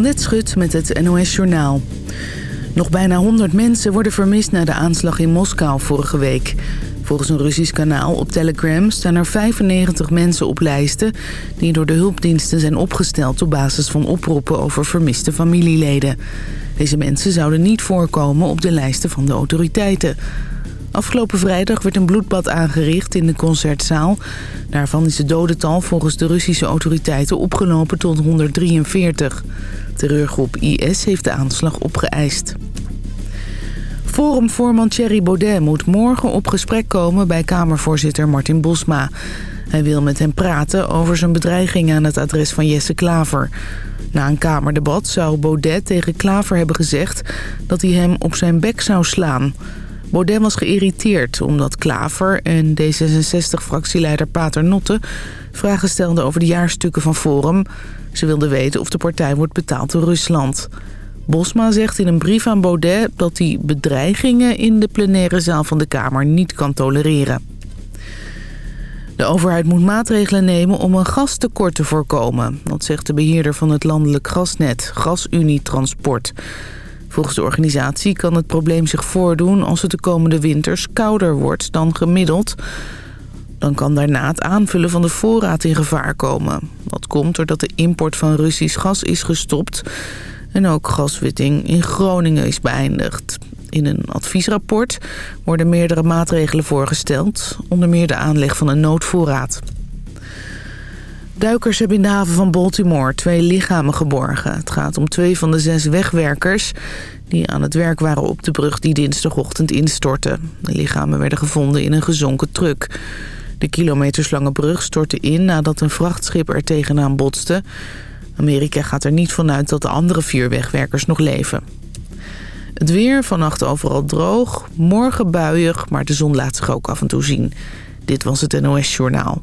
Annette Schut met het NOS Journaal. Nog bijna 100 mensen worden vermist na de aanslag in Moskou vorige week. Volgens een Russisch kanaal op Telegram staan er 95 mensen op lijsten... die door de hulpdiensten zijn opgesteld op basis van oproepen over vermiste familieleden. Deze mensen zouden niet voorkomen op de lijsten van de autoriteiten. Afgelopen vrijdag werd een bloedbad aangericht in de concertzaal. Daarvan is het dodental volgens de Russische autoriteiten opgelopen tot 143. Terreurgroep IS heeft de aanslag opgeëist. Forumvoorman Thierry Baudet moet morgen op gesprek komen bij Kamervoorzitter Martin Bosma. Hij wil met hem praten over zijn bedreiging aan het adres van Jesse Klaver. Na een Kamerdebat zou Baudet tegen Klaver hebben gezegd dat hij hem op zijn bek zou slaan. Baudet was geïrriteerd omdat Klaver en D66-fractieleider Pater Notte... vragen stelden over de jaarstukken van Forum. Ze wilden weten of de partij wordt betaald door Rusland. Bosma zegt in een brief aan Baudet dat hij bedreigingen in de plenaire zaal van de Kamer niet kan tolereren. De overheid moet maatregelen nemen om een gastekort te voorkomen. Dat zegt de beheerder van het landelijk gasnet, GasUnie Transport. Volgens de organisatie kan het probleem zich voordoen als het de komende winters kouder wordt dan gemiddeld. Dan kan daarna het aanvullen van de voorraad in gevaar komen. Dat komt doordat de import van Russisch gas is gestopt... en ook gaswitting in Groningen is beëindigd. In een adviesrapport worden meerdere maatregelen voorgesteld... onder meer de aanleg van een noodvoorraad. Duikers hebben in de haven van Baltimore twee lichamen geborgen. Het gaat om twee van de zes wegwerkers die aan het werk waren op de brug die dinsdagochtend instortte. De lichamen werden gevonden in een gezonken truck. De kilometerslange brug stortte in nadat een vrachtschip er tegenaan botste. Amerika gaat er niet vanuit dat de andere vier wegwerkers nog leven. Het weer, vannacht overal droog, morgen buiig, maar de zon laat zich ook af en toe zien. Dit was het NOS Journaal.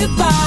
goodbye.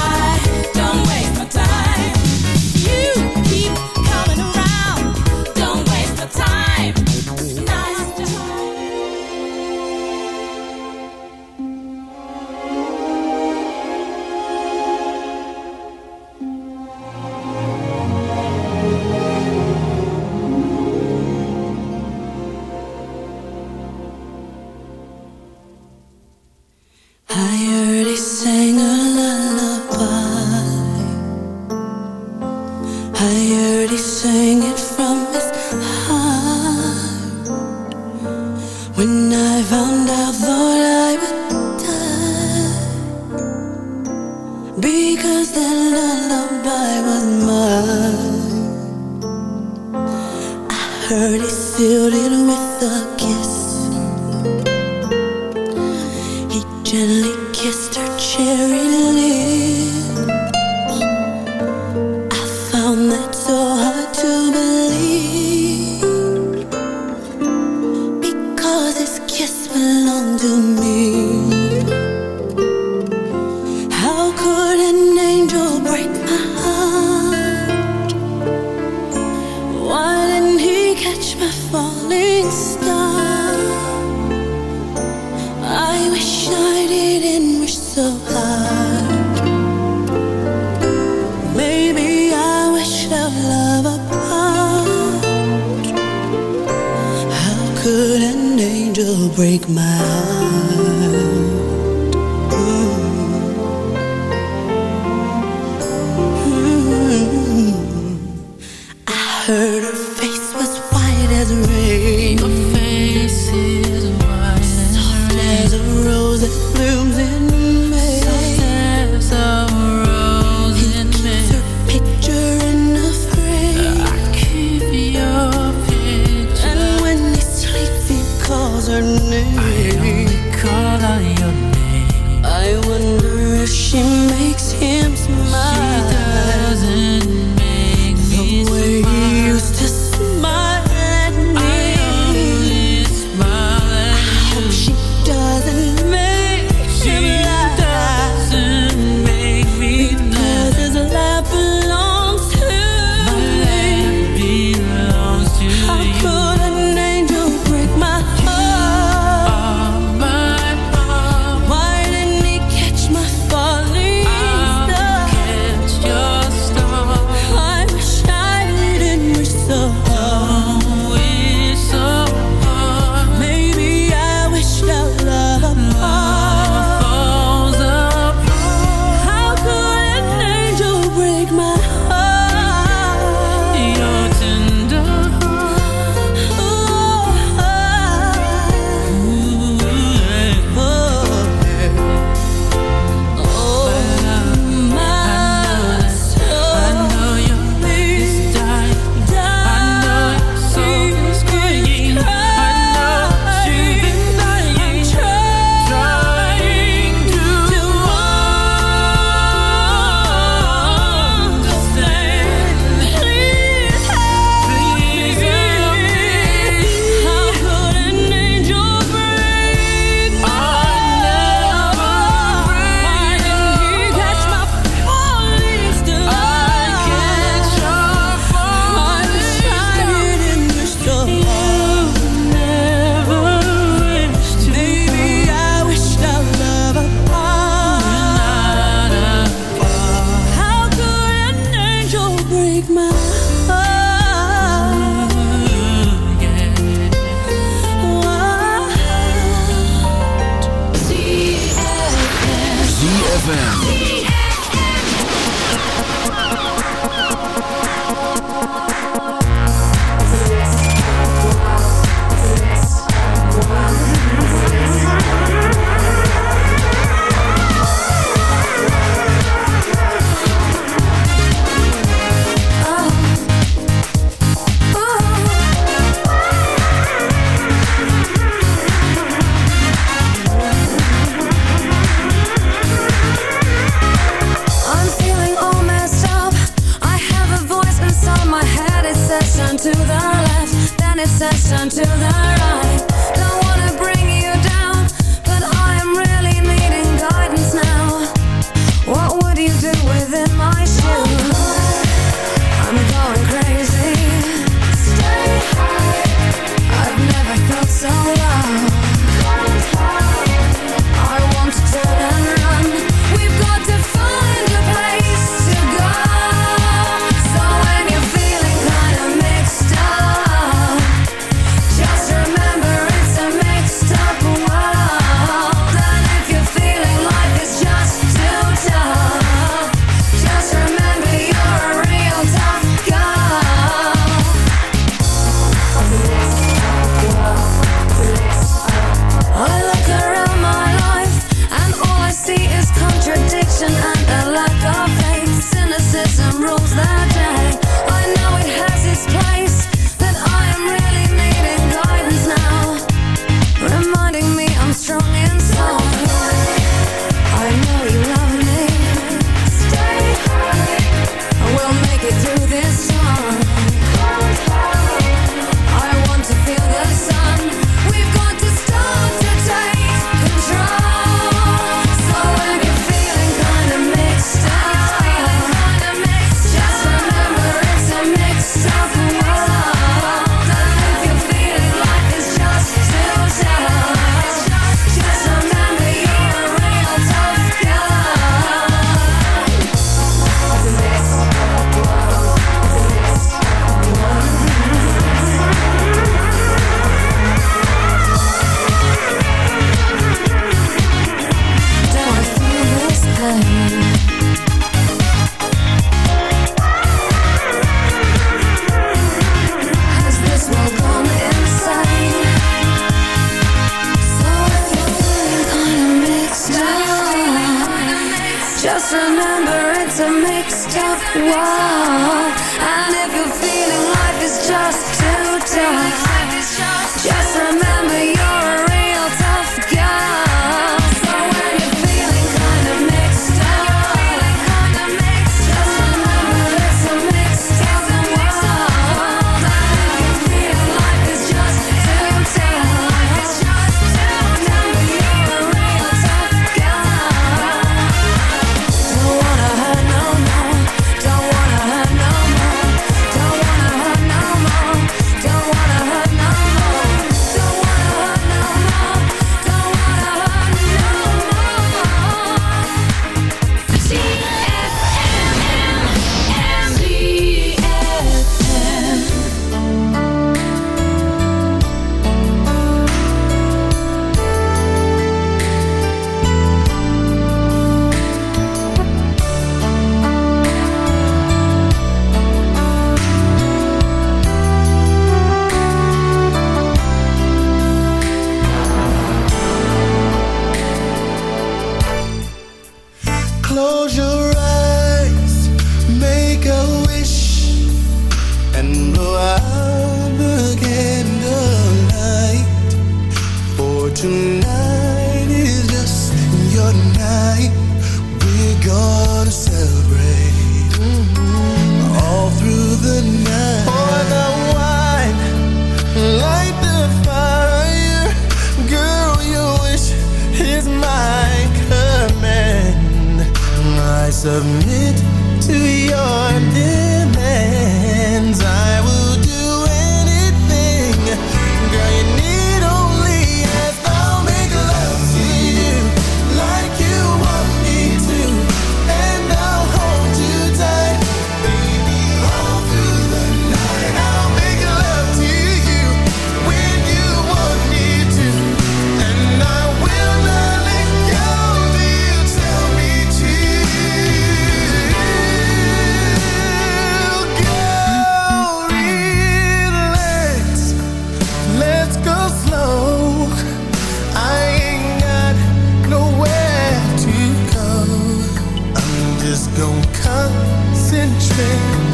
Like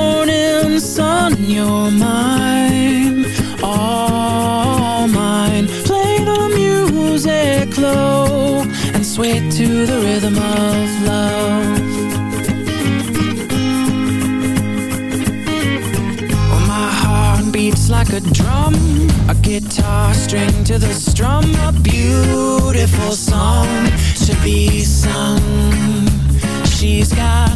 all mine. Play the music low and sway to the rhythm of love. My heart beats like a drum, a guitar string to the strum, a beautiful song to be sung. She's got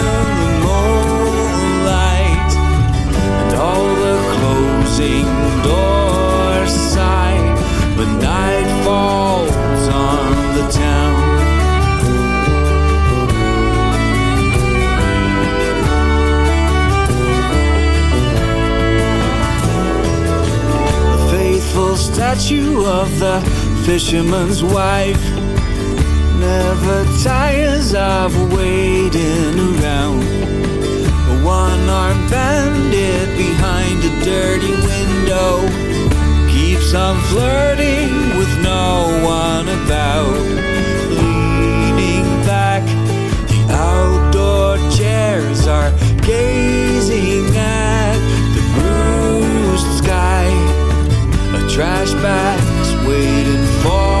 sing or sigh when night falls on the town. The faithful statue of the fisherman's wife never tires of waiting around. A one-armed bandit behind a dirty window window keeps on flirting with no one about. Leaning back, the outdoor chairs are gazing at the bruised sky. A trash bag's waiting for.